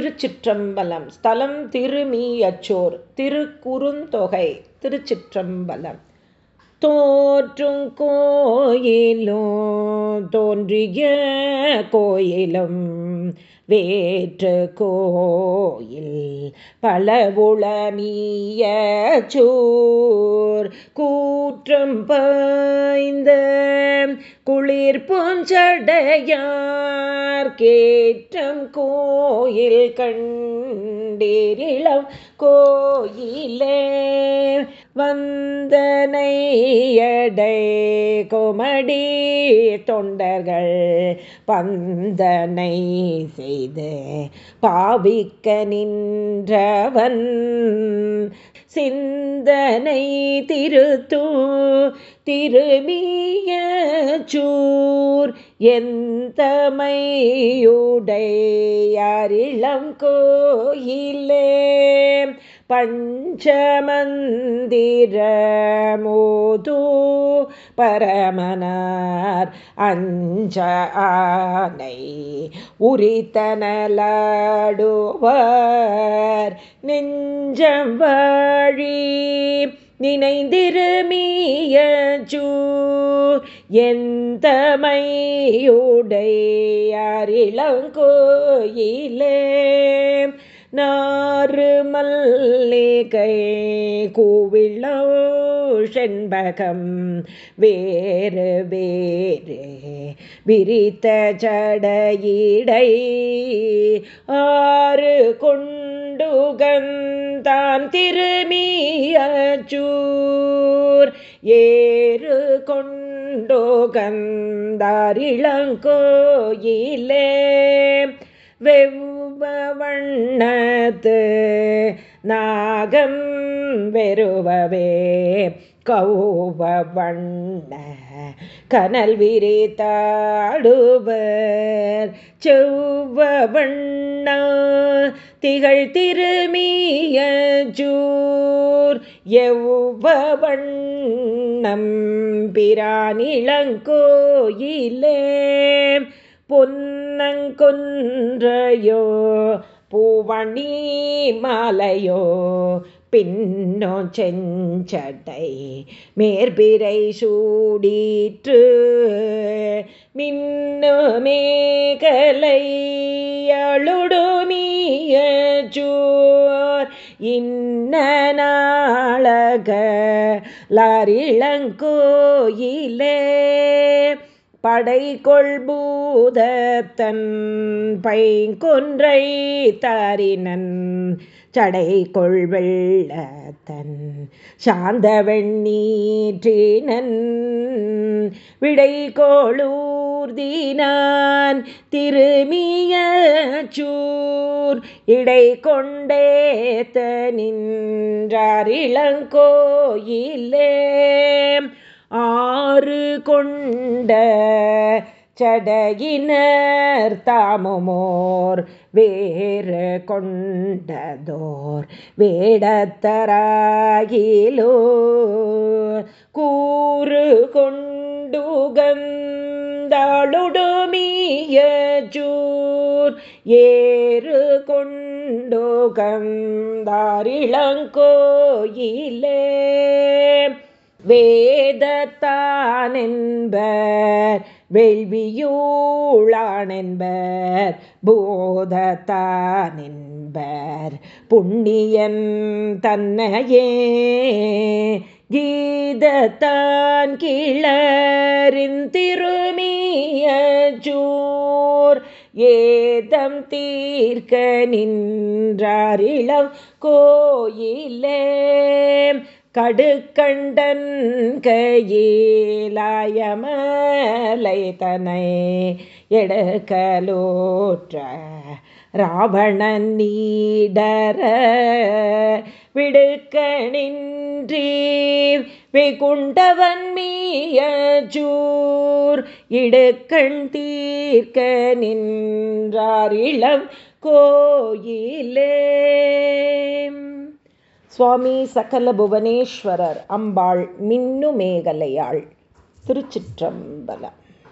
திருச்சிற்றம்பலம். ஸ்தலம் திருமீயச்சோர் திருக்குறுந்தொகை திருச்சிற்றம்பலம். தோற்றும் கோயிலோ தோன்றிய கோயிலும் வேற்று கோயில் பலவுளமிய கூற்றம் பாய்ந்த குளிர் பூஞ்சடையார் கேற்றம் கோயில் கண்டீரிளம் கோயிலே. வந்தனையடை கொமடி தொண்டர்கள் பந்தனை செய்து பாவிக்க நின்றவன். சிந்தனை திருத்தூ திருமிய சூர் எந்தமையுடையாரிளம் கோயிலே. பஞ்சமந்திரமோது பரமனார் அஞ்ச ஆனை உரித்தனலாடுவார். நெஞ்சம் வாழி நினைந்திருமியஜூ எந்தமையுடையாரிளங்கோயிலே நாறு மல்லிகை கூவிழோ செண்பகம் வேறு வேறு விரித்த ஜடையிடை ஆறு கொண்டுகந்தான் திருமியச்சூர் ஏறு கொண்டோகந்தாரிளங்கோயிலே வெவ்வண்ணத்து நாகம் வெறுவவே கௌவ வண்ண கனல் விரித்தாடுவர் செவ்வ வண்ண திகழ் திருமிய ஜூர் எவ்வ வண்ணம் பிரானிளங்கோயிலே பொன்னங்கொன்றையோ பூவணி மாலையோ பின்னோ செஞ்சடை மேற்பிரை சூடிற்று. மின்னு மேகலை அழுடுமிய இன்ன நாளக லாரிளங்கோயிலே படை கொள்பூதத்தன் பைங்குன்றை தாரினன் சடை கொள்வெள்ளத்தன் சாந்த வெண்ணீற்றினன் விடை கோளூர்தினான் திருமிய சூர் இடை கொண்டேத்த நின்றார் இளங்கோயிலே ஆறு கொண்ட சடையினர் தாமுமோர் வேறு கொண்டதோர் வேடத்தராகிலோ. கூறு கொண்டுகந்தாளுடுமிய ஜூர் ஏறு கொண்டுகந்தாரிளங்கோயிலே. வேதத்தானென்பர் வேள்வியூளானென்பர் போதத்தானென்பர் புண்ணியன் தன்னையே. கீதத்தான் கிளறின் திருமிய ஏதம் தீர்க்க நின்றாரிளம் கோயிலே. கடுக்கண்டன் கையிலாயமலை தனை எடுக்கலோற்ற ராவணன் நீடர விடுக்க நின்றீர். வெகுண்டவன் மீயச்சூர் இடுக்கண் தீர்க்க நின்றார் இளம் கோயிலே. சுவாமி சகல புவனேஸ்வரர் அம்பாள் மின்னு மேகலையாள் திருச்சிற்றம்பலம்.